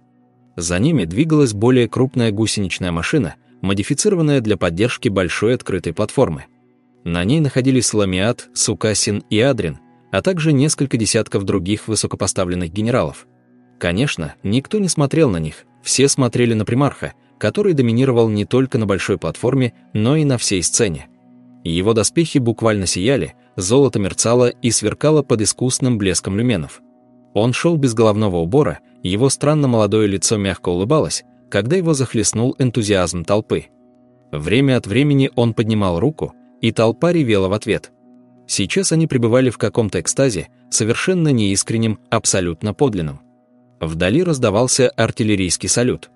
За ними двигалась более крупная гусеничная машина, модифицированная для поддержки большой открытой платформы. На ней находились Ламиат, Сукасин и Адрин, а также несколько десятков других высокопоставленных генералов. Конечно, никто не смотрел на них, все смотрели на примарха, который доминировал не только на большой платформе, но и на всей сцене. Его доспехи буквально сияли, золото мерцало и сверкало под искусным блеском люменов. Он шел без головного убора, его странно молодое лицо мягко улыбалось, когда его захлестнул энтузиазм толпы. Время от времени он поднимал руку, и толпа ревела в ответ. Сейчас они пребывали в каком-то экстазе, совершенно неискренним, абсолютно подлинным. Вдали раздавался артиллерийский салют.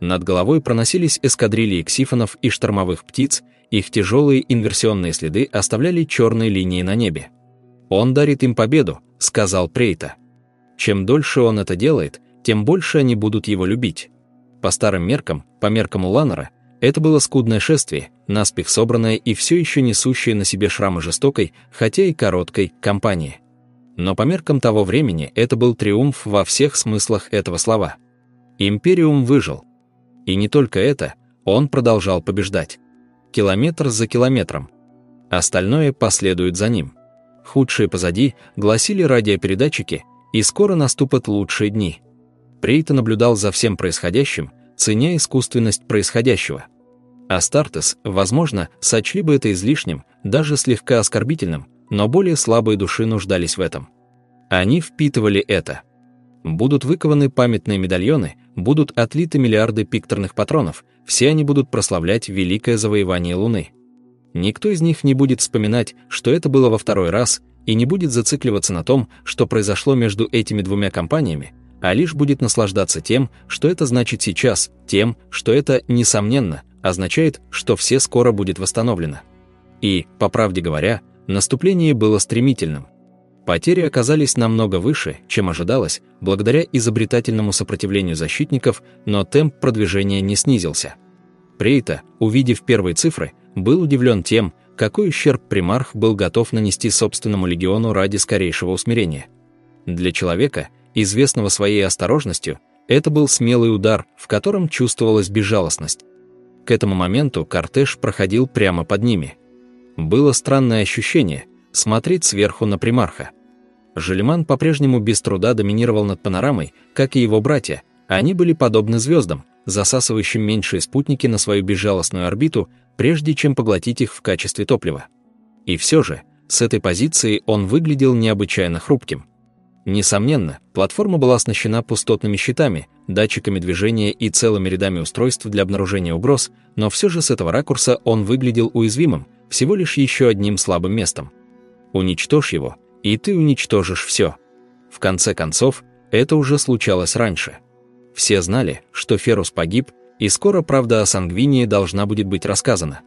Над головой проносились эскадрильи ксифонов и штормовых птиц, их тяжелые инверсионные следы оставляли черные линии на небе. «Он дарит им победу», — сказал Прейта. Чем дольше он это делает, тем больше они будут его любить. По старым меркам, по меркам Уланера, это было скудное шествие, наспех собранное и все еще несущее на себе шрамы жестокой, хотя и короткой, кампании. Но по меркам того времени это был триумф во всех смыслах этого слова. Империум выжил. И не только это, он продолжал побеждать. Километр за километром. Остальное последует за ним. Худшие позади, гласили радиопередатчики, и скоро наступят лучшие дни. Прейта наблюдал за всем происходящим, ценя искусственность происходящего. Астартес, возможно, сочли бы это излишним, даже слегка оскорбительным, но более слабые души нуждались в этом. Они впитывали это. Будут выкованы памятные медальоны, будут отлиты миллиарды пикторных патронов, все они будут прославлять великое завоевание Луны. Никто из них не будет вспоминать, что это было во второй раз, и не будет зацикливаться на том, что произошло между этими двумя компаниями, а лишь будет наслаждаться тем, что это значит сейчас, тем, что это, несомненно, означает, что все скоро будет восстановлено. И, по правде говоря, наступление было стремительным. Потери оказались намного выше, чем ожидалось, благодаря изобретательному сопротивлению защитников, но темп продвижения не снизился. Прейта, увидев первые цифры, был удивлен тем, какой ущерб примарх был готов нанести собственному легиону ради скорейшего усмирения. Для человека – известного своей осторожностью, это был смелый удар, в котором чувствовалась безжалостность. К этому моменту кортеж проходил прямо под ними. Было странное ощущение смотреть сверху на примарха. Желеман по-прежнему без труда доминировал над панорамой, как и его братья. Они были подобны звездам, засасывающим меньшие спутники на свою безжалостную орбиту, прежде чем поглотить их в качестве топлива. И все же, с этой позиции он выглядел необычайно хрупким. Несомненно, платформа была оснащена пустотными щитами, датчиками движения и целыми рядами устройств для обнаружения угроз, но все же с этого ракурса он выглядел уязвимым, всего лишь еще одним слабым местом. Уничтожь его, и ты уничтожишь все. В конце концов, это уже случалось раньше. Все знали, что Ферус погиб, и скоро правда о Сангвинии должна будет быть рассказана.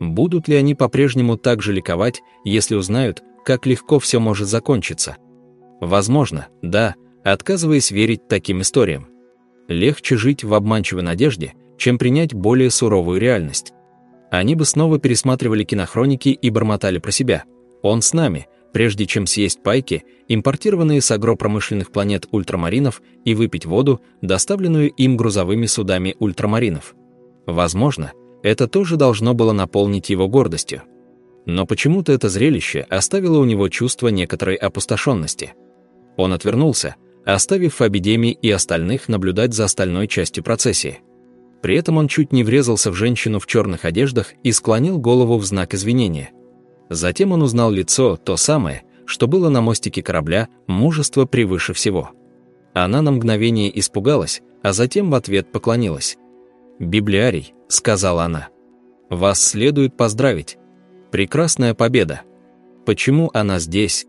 Будут ли они по-прежнему так же ликовать, если узнают, как легко все может закончиться? Возможно, да, отказываясь верить таким историям. Легче жить в обманчивой надежде, чем принять более суровую реальность. Они бы снова пересматривали кинохроники и бормотали про себя. Он с нами, прежде чем съесть пайки, импортированные с агропромышленных планет ультрамаринов, и выпить воду, доставленную им грузовыми судами ультрамаринов. Возможно, это тоже должно было наполнить его гордостью. Но почему-то это зрелище оставило у него чувство некоторой опустошенности. Он отвернулся, оставив Фабидеми и остальных наблюдать за остальной частью процессии. При этом он чуть не врезался в женщину в черных одеждах и склонил голову в знак извинения. Затем он узнал лицо, то самое, что было на мостике корабля, мужество превыше всего. Она на мгновение испугалась, а затем в ответ поклонилась. «Библиарий», — сказала она, — «вас следует поздравить. Прекрасная победа. Почему она здесь?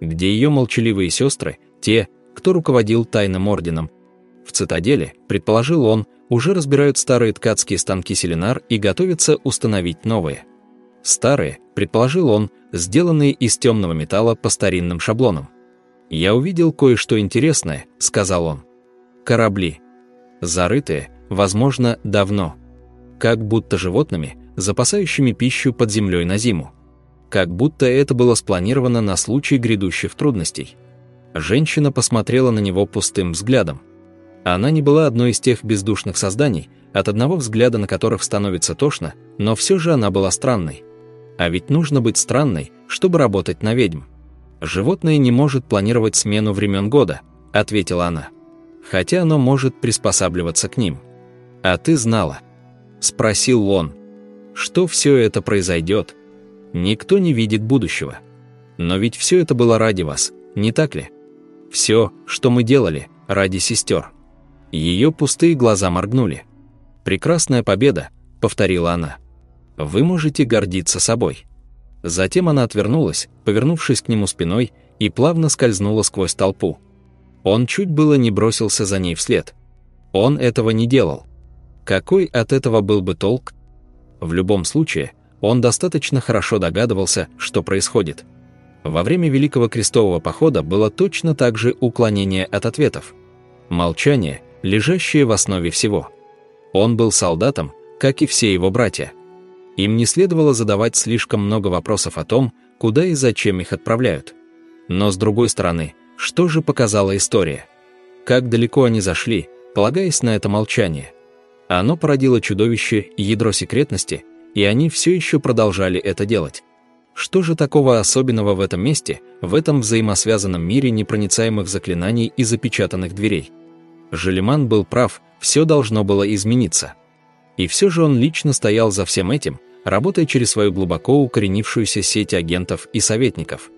Где ее молчаливые сестры, те, кто руководил тайным орденом? В цитадели, предположил он, уже разбирают старые ткацкие станки Селенар и готовятся установить новые. Старые, предположил он, сделанные из темного металла по старинным шаблонам. «Я увидел кое-что интересное», — сказал он. «Корабли. Зарытые, возможно, давно. Как будто животными, запасающими пищу под землей на зиму. Как будто это было спланировано на случай грядущих трудностей. Женщина посмотрела на него пустым взглядом. Она не была одной из тех бездушных созданий, от одного взгляда на которых становится тошно, но все же она была странной. А ведь нужно быть странной, чтобы работать на ведьм. «Животное не может планировать смену времен года», — ответила она. «Хотя оно может приспосабливаться к ним». «А ты знала?» — спросил он. «Что все это произойдет? Никто не видит будущего. Но ведь все это было ради вас, не так ли? Все, что мы делали, ради сестер». Ее пустые глаза моргнули. «Прекрасная победа», — повторила она. «Вы можете гордиться собой». Затем она отвернулась, повернувшись к нему спиной, и плавно скользнула сквозь толпу. Он чуть было не бросился за ней вслед. Он этого не делал. Какой от этого был бы толк? В любом случае, он достаточно хорошо догадывался, что происходит. Во время Великого Крестового Похода было точно так же уклонение от ответов. Молчание, лежащее в основе всего. Он был солдатом, как и все его братья. Им не следовало задавать слишком много вопросов о том, куда и зачем их отправляют. Но с другой стороны, что же показала история? Как далеко они зашли, полагаясь на это молчание – оно породило чудовище ядро секретности, и они все еще продолжали это делать. Что же такого особенного в этом месте, в этом взаимосвязанном мире непроницаемых заклинаний и запечатанных дверей? Желеман был прав, все должно было измениться. И все же он лично стоял за всем этим, работая через свою глубоко укоренившуюся сеть агентов и советников.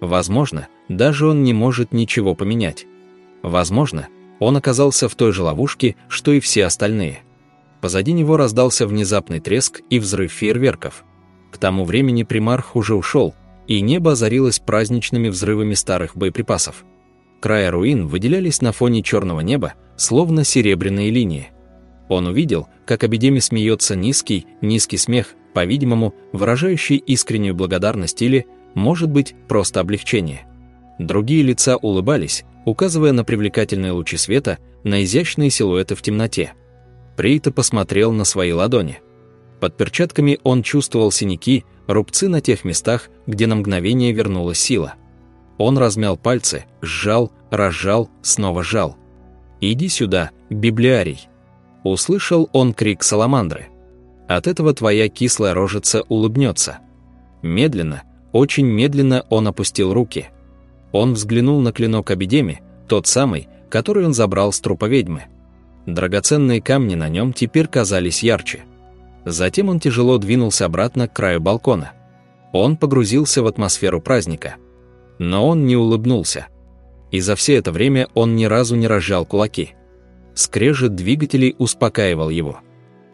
Возможно, даже он не может ничего поменять. Возможно, он оказался в той же ловушке, что и все остальные. Позади него раздался внезапный треск и взрыв фейерверков. К тому времени примарх уже ушел, и небо озарилось праздничными взрывами старых боеприпасов. Края руин выделялись на фоне черного неба, словно серебряные линии. Он увидел, как Абидеми смеется низкий, низкий смех, по-видимому, выражающий искреннюю благодарность или, может быть, просто облегчение. Другие лица улыбались, указывая на привлекательные лучи света, на изящные силуэты в темноте. Прейта посмотрел на свои ладони. Под перчатками он чувствовал синяки, рубцы на тех местах, где на мгновение вернулась сила. Он размял пальцы, сжал, разжал, снова сжал. «Иди сюда, библиарий!» Услышал он крик саламандры. От этого твоя кислая рожица улыбнется. Медленно, очень медленно он опустил руки. Он взглянул на клинок Абидеми, тот самый, который он забрал с трупа ведьмы. Драгоценные камни на нем теперь казались ярче. Затем он тяжело двинулся обратно к краю балкона. Он погрузился в атмосферу праздника. Но он не улыбнулся. И за все это время он ни разу не разжал кулаки. Скрежет двигателей успокаивал его.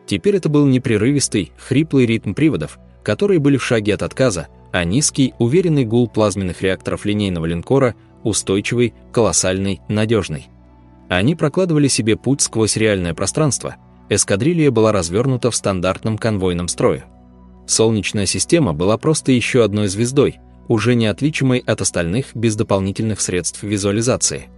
Теперь это был непрерывистый, хриплый ритм приводов, которые были в шаге от отказа, а низкий, уверенный гул плазменных реакторов линейного линкора, устойчивый, колоссальный, надежный. Они прокладывали себе путь сквозь реальное пространство. Эскадрилья была развернута в стандартном конвойном строе. Солнечная система была просто еще одной звездой, уже не отличимой от остальных без дополнительных средств визуализации.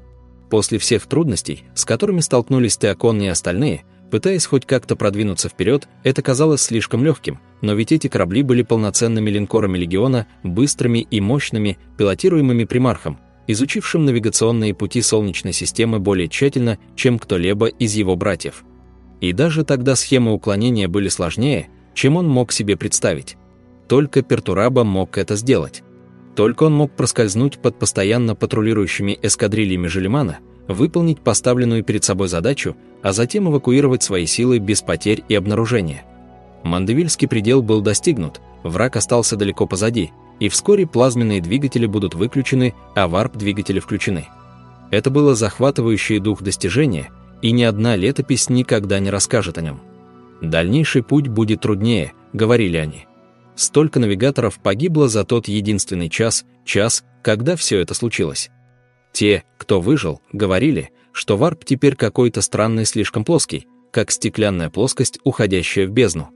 После всех трудностей, с которыми столкнулись Теокон и остальные, пытаясь хоть как-то продвинуться вперед, это казалось слишком легким, но ведь эти корабли были полноценными линкорами Легиона, быстрыми и мощными, пилотируемыми примархом, изучившим навигационные пути Солнечной системы более тщательно, чем кто-либо из его братьев. И даже тогда схемы уклонения были сложнее, чем он мог себе представить. Только Пертураба мог это сделать. Только он мог проскользнуть под постоянно патрулирующими эскадрильями Желемана, выполнить поставленную перед собой задачу, а затем эвакуировать свои силы без потерь и обнаружения. Мандевильский предел был достигнут, враг остался далеко позади, и вскоре плазменные двигатели будут выключены, а варп-двигатели включены. Это было захватывающее дух достижения, и ни одна летопись никогда не расскажет о нем. Дальнейший путь будет труднее, говорили они. Столько навигаторов погибло за тот единственный час, час, когда все это случилось. Те, кто выжил, говорили, что варп теперь какой-то странный слишком плоский, как стеклянная плоскость, уходящая в бездну.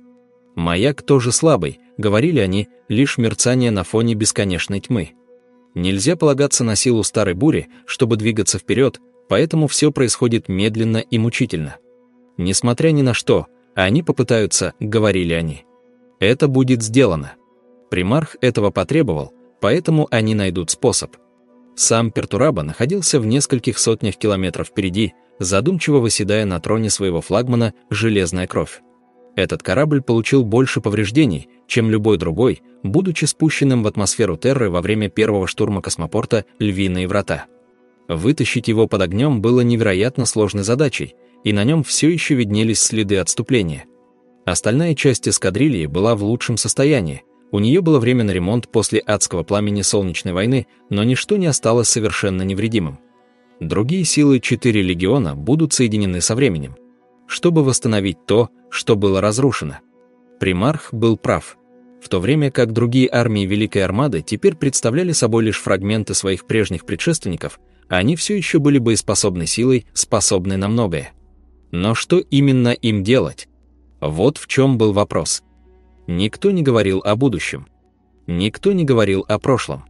Маяк тоже слабый, говорили они, лишь мерцание на фоне бесконечной тьмы. Нельзя полагаться на силу старой бури, чтобы двигаться вперед, поэтому все происходит медленно и мучительно. Несмотря ни на что, они попытаются, говорили они. Это будет сделано. Примарх этого потребовал, поэтому они найдут способ. Сам Пертураба находился в нескольких сотнях километров впереди, задумчиво выседая на троне своего флагмана «Железная кровь». Этот корабль получил больше повреждений, чем любой другой, будучи спущенным в атмосферу Терры во время первого штурма космопорта «Львиные врата». Вытащить его под огнем было невероятно сложной задачей, и на нем все еще виднелись следы отступления – Остальная часть эскадрильи была в лучшем состоянии. У нее было время на ремонт после адского пламени Солнечной войны, но ничто не осталось совершенно невредимым. Другие силы четыре легиона будут соединены со временем, чтобы восстановить то, что было разрушено. Примарх был прав. В то время как другие армии Великой Армады теперь представляли собой лишь фрагменты своих прежних предшественников, они все еще были боеспособной силой, способной на многое. Но что именно им делать? Вот в чем был вопрос. Никто не говорил о будущем. Никто не говорил о прошлом.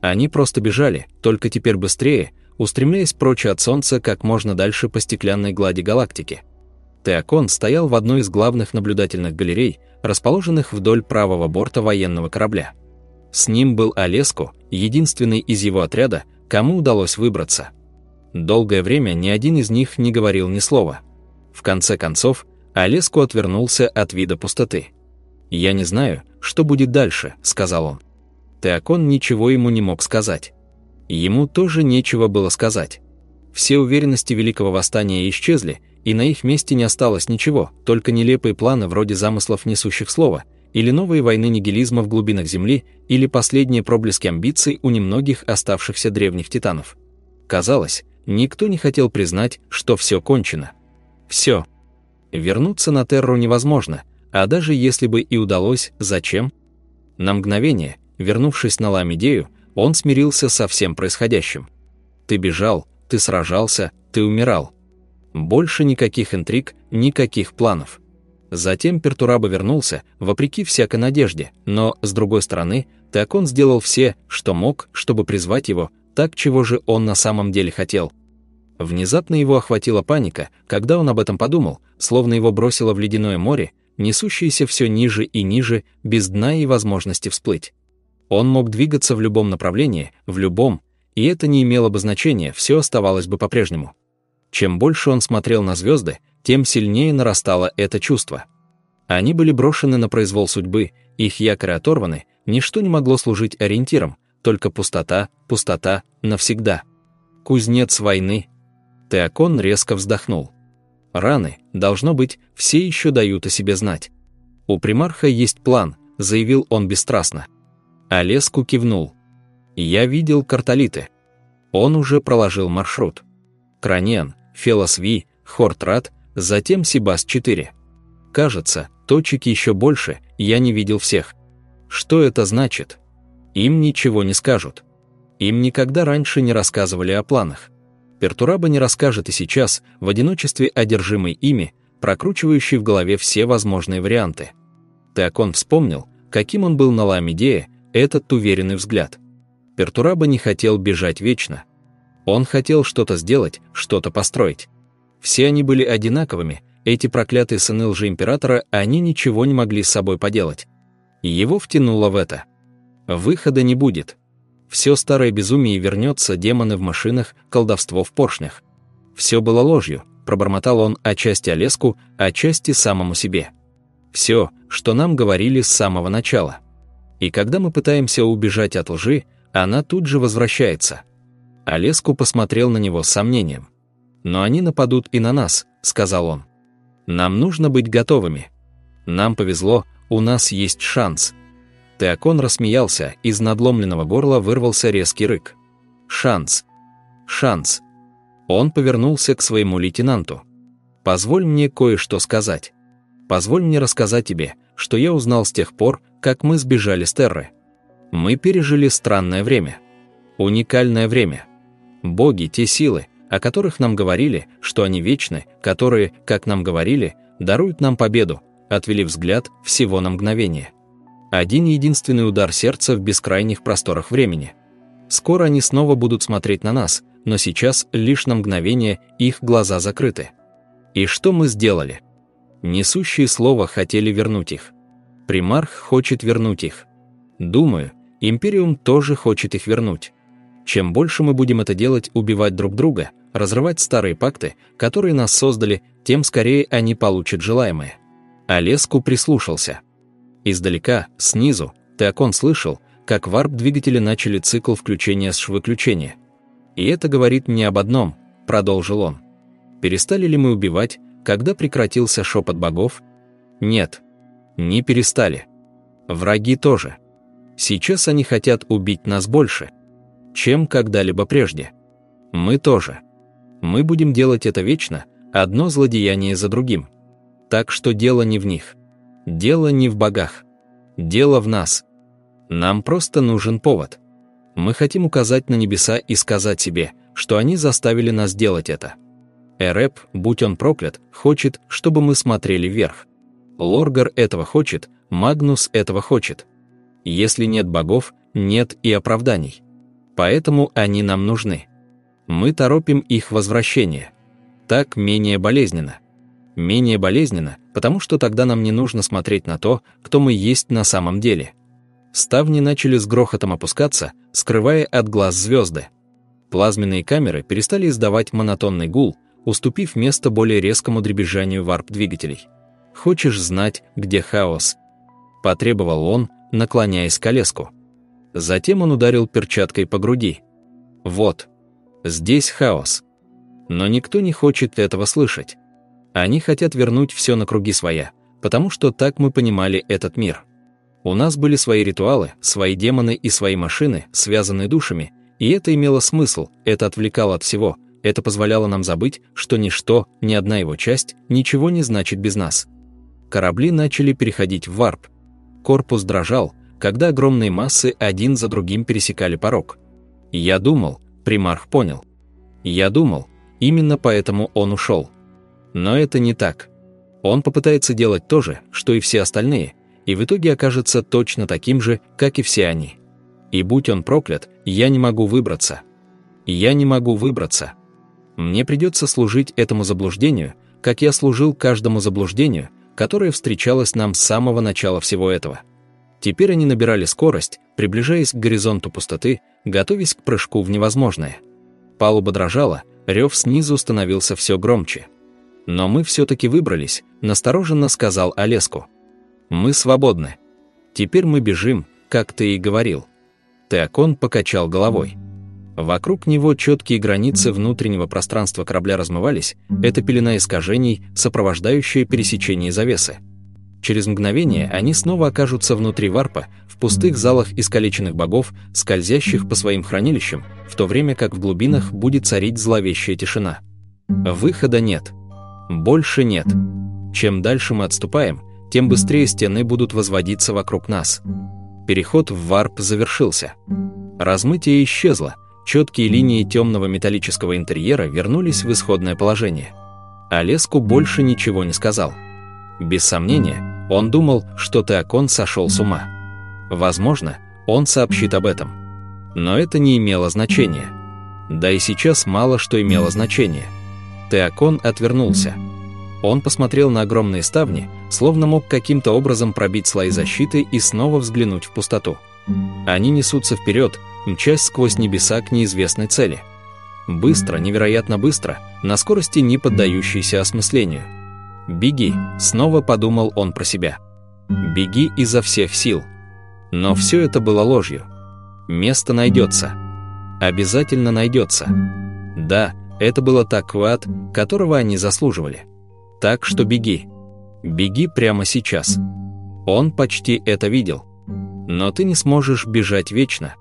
Они просто бежали, только теперь быстрее, устремляясь прочь от Солнца как можно дальше по стеклянной глади галактики. Теокон стоял в одной из главных наблюдательных галерей, расположенных вдоль правого борта военного корабля. С ним был Олеску, единственный из его отряда, кому удалось выбраться. Долгое время ни один из них не говорил ни слова. В конце концов, Олеску отвернулся от вида пустоты. «Я не знаю, что будет дальше», — сказал он. Теокон ничего ему не мог сказать. Ему тоже нечего было сказать. Все уверенности Великого Восстания исчезли, и на их месте не осталось ничего, только нелепые планы вроде замыслов несущих слова, или новые войны нигилизма в глубинах Земли, или последние проблески амбиций у немногих оставшихся древних титанов. Казалось, никто не хотел признать, что все кончено. Все. Вернуться на Терру невозможно, а даже если бы и удалось, зачем? На мгновение, вернувшись на Ламидею, он смирился со всем происходящим. Ты бежал, ты сражался, ты умирал. Больше никаких интриг, никаких планов. Затем Пертураба вернулся, вопреки всякой надежде, но, с другой стороны, Теокон сделал все, что мог, чтобы призвать его, так, чего же он на самом деле хотел – Внезапно его охватила паника, когда он об этом подумал, словно его бросило в ледяное море, несущееся все ниже и ниже, без дна и возможности всплыть. Он мог двигаться в любом направлении, в любом, и это не имело бы значения, все оставалось бы по-прежнему. Чем больше он смотрел на звезды, тем сильнее нарастало это чувство. Они были брошены на произвол судьбы, их якоры оторваны, ничто не могло служить ориентиром, только пустота, пустота, навсегда. Кузнец войны, Теокон резко вздохнул. Раны, должно быть, все еще дают о себе знать. У примарха есть план, заявил он бесстрастно. Олеску кивнул. Я видел картолиты. Он уже проложил маршрут. Кранен, Фелосви, Хортрат, затем Сибас-4. Кажется, точек еще больше, я не видел всех. Что это значит? Им ничего не скажут. Им никогда раньше не рассказывали о планах. Пертураба не расскажет и сейчас, в одиночестве одержимый ими, прокручивающий в голове все возможные варианты. Теокон вспомнил, каким он был на Ламедее, этот уверенный взгляд. Пертураба не хотел бежать вечно. Он хотел что-то сделать, что-то построить. Все они были одинаковыми, эти проклятые сыны лжеимператора, они ничего не могли с собой поделать. Его втянуло в это. Выхода не будет. Все старое безумие вернется, демоны в машинах, колдовство в поршнях. Все было ложью, пробормотал он отчасти Олеску, отчасти самому себе. Все, что нам говорили с самого начала. И когда мы пытаемся убежать от лжи, она тут же возвращается. Олеску посмотрел на него с сомнением. «Но они нападут и на нас», — сказал он. «Нам нужно быть готовыми. Нам повезло, у нас есть шанс». Теокон рассмеялся, из надломленного горла вырвался резкий рык. «Шанс! Шанс!» Он повернулся к своему лейтенанту. «Позволь мне кое-что сказать. Позволь мне рассказать тебе, что я узнал с тех пор, как мы сбежали с Терры. Мы пережили странное время. Уникальное время. Боги, те силы, о которых нам говорили, что они вечны, которые, как нам говорили, даруют нам победу, отвели взгляд всего на мгновение. Один единственный удар сердца в бескрайних просторах времени. Скоро они снова будут смотреть на нас, но сейчас лишь на мгновение их глаза закрыты. И что мы сделали? Несущие слова хотели вернуть их. Примарх хочет вернуть их. Думаю, Империум тоже хочет их вернуть. Чем больше мы будем это делать, убивать друг друга, разрывать старые пакты, которые нас создали, тем скорее они получат желаемое. Олеску прислушался. Издалека, снизу, Теокон слышал, как варп-двигатели начали цикл включения с выключения. И это говорит не об одном, продолжил он. Перестали ли мы убивать, когда прекратился шепот богов? Нет, не перестали. Враги тоже. Сейчас они хотят убить нас больше, чем когда-либо прежде. Мы тоже. Мы будем делать это вечно, одно злодеяние за другим. Так что дело не в них. Дело не в богах. Дело в нас. Нам просто нужен повод. Мы хотим указать на небеса и сказать себе, что они заставили нас делать это. Эреп, будь он проклят, хочет, чтобы мы смотрели вверх. Лоргар этого хочет, Магнус этого хочет. Если нет богов, нет и оправданий. Поэтому они нам нужны. Мы торопим их возвращение. Так менее болезненно. Менее болезненно, потому что тогда нам не нужно смотреть на то, кто мы есть на самом деле. Ставни начали с грохотом опускаться, скрывая от глаз звезды. Плазменные камеры перестали издавать монотонный гул, уступив место более резкому дребезжанию варп-двигателей. «Хочешь знать, где хаос?» Потребовал он, наклоняясь к колеску. Затем он ударил перчаткой по груди. «Вот. Здесь хаос. Но никто не хочет этого слышать. Они хотят вернуть все на круги своя, потому что так мы понимали этот мир. У нас были свои ритуалы, свои демоны и свои машины, связанные душами, и это имело смысл, это отвлекало от всего, это позволяло нам забыть, что ничто, ни одна его часть, ничего не значит без нас. Корабли начали переходить в варп. Корпус дрожал, когда огромные массы один за другим пересекали порог. Я думал, примарх понял. Я думал, именно поэтому он ушел. Но это не так. Он попытается делать то же, что и все остальные, и в итоге окажется точно таким же, как и все они. И будь он проклят, я не могу выбраться. Я не могу выбраться. Мне придется служить этому заблуждению, как я служил каждому заблуждению, которое встречалось нам с самого начала всего этого. Теперь они набирали скорость, приближаясь к горизонту пустоты, готовясь к прыжку в невозможное. Палуба дрожала, рев снизу становился все громче. «Но мы все-таки выбрались», — настороженно сказал Олеску. «Мы свободны. Теперь мы бежим, как ты и говорил». Теокон покачал головой. Вокруг него четкие границы внутреннего пространства корабля размывались, это пелена искажений, сопровождающая пересечение завесы. Через мгновение они снова окажутся внутри варпа, в пустых залах искалеченных богов, скользящих по своим хранилищам, в то время как в глубинах будет царить зловещая тишина. Выхода нет. Больше нет. Чем дальше мы отступаем, тем быстрее стены будут возводиться вокруг нас. Переход в варп завершился. Размытие исчезло, четкие линии темного металлического интерьера вернулись в исходное положение. Олеску больше ничего не сказал. Без сомнения, он думал, что Теокон сошел с ума. Возможно, он сообщит об этом. Но это не имело значения. Да и сейчас мало что имело значение. Теокон отвернулся. Он посмотрел на огромные ставни, словно мог каким-то образом пробить слои защиты и снова взглянуть в пустоту. Они несутся вперед, мчась сквозь небеса к неизвестной цели. Быстро, невероятно быстро, на скорости, не поддающейся осмыслению. «Беги», — снова подумал он про себя. «Беги изо всех сил». Но все это было ложью. Место найдется. Обязательно найдется. Да, это было так квад, которого они заслуживали. Так что беги. Беги прямо сейчас. Он почти это видел. Но ты не сможешь бежать вечно.